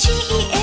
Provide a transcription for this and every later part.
CEO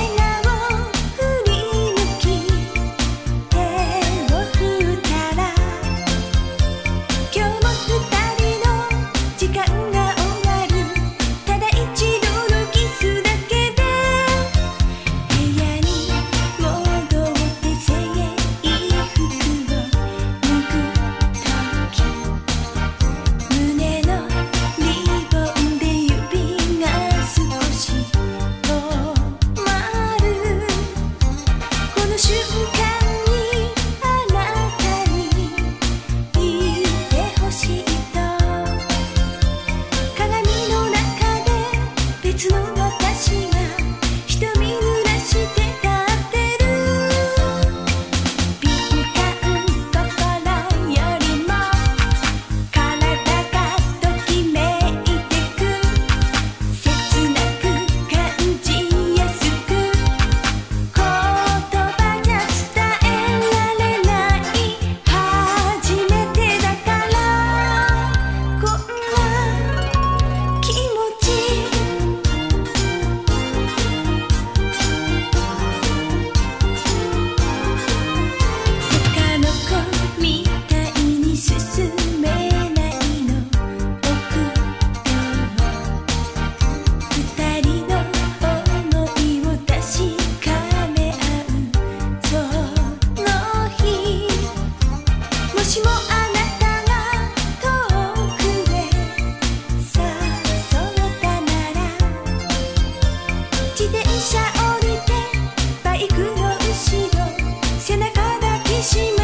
¡Gracias!